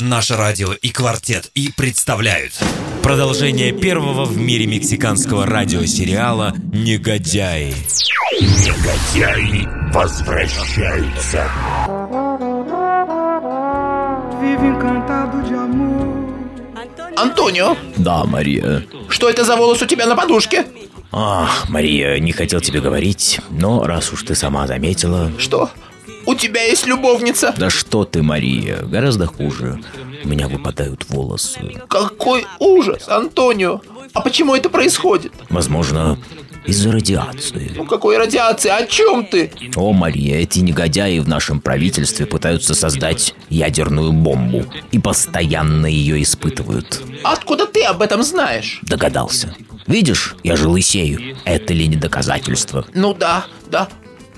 Наше радио и квартет и представляют Продолжение первого в мире мексиканского радиосериала «Негодяи» Негодяи возвращаются. Антонио, Да, Мария. что это за волос у тебя на подушке? Ах, Мария, не хотел тебе говорить, но раз уж ты сама заметила... Что? У тебя есть любовница? Да что ты, Мария, гораздо хуже. У меня выпадают волосы. Какой ужас, Антонио. А почему это происходит? Возможно, из-за радиации. Ну какой радиации? О чем ты? О, Мария, эти негодяи в нашем правительстве пытаются создать ядерную бомбу и постоянно ее испытывают. Откуда ты об этом знаешь? Догадался. Видишь, я же лысею. Это ли не доказательство? Ну да, да.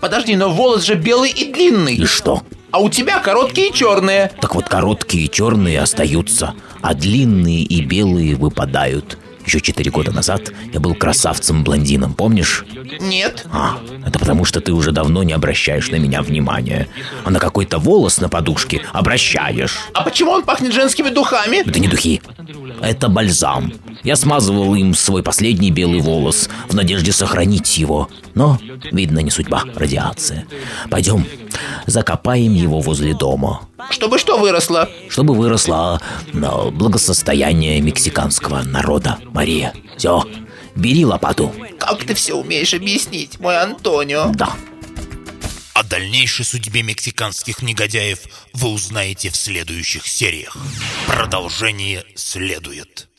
Подожди, но волос же белый и длинный. И что? А у тебя короткие и черные. Так вот, короткие и черные остаются, а длинные и белые выпадают. Еще четыре года назад я был красавцем-блондином, помнишь? Нет. А, это потому что ты уже давно не обращаешь на меня внимания. А на какой-то волос на подушке обращаешь. А почему он пахнет женскими духами? Это не духи. Это бальзам. Я смазывал им свой последний белый волос в надежде сохранить его. Но, видно, не судьба, радиация. Пойдем, закопаем его возле дома. Чтобы что выросло? Чтобы выросло на благосостояние мексиканского народа, Мария. Все, бери лопату. Как ты все умеешь объяснить, мой Антонио? Да. О дальнейшей судьбе мексиканских негодяев вы узнаете в следующих сериях. Продолжение следует.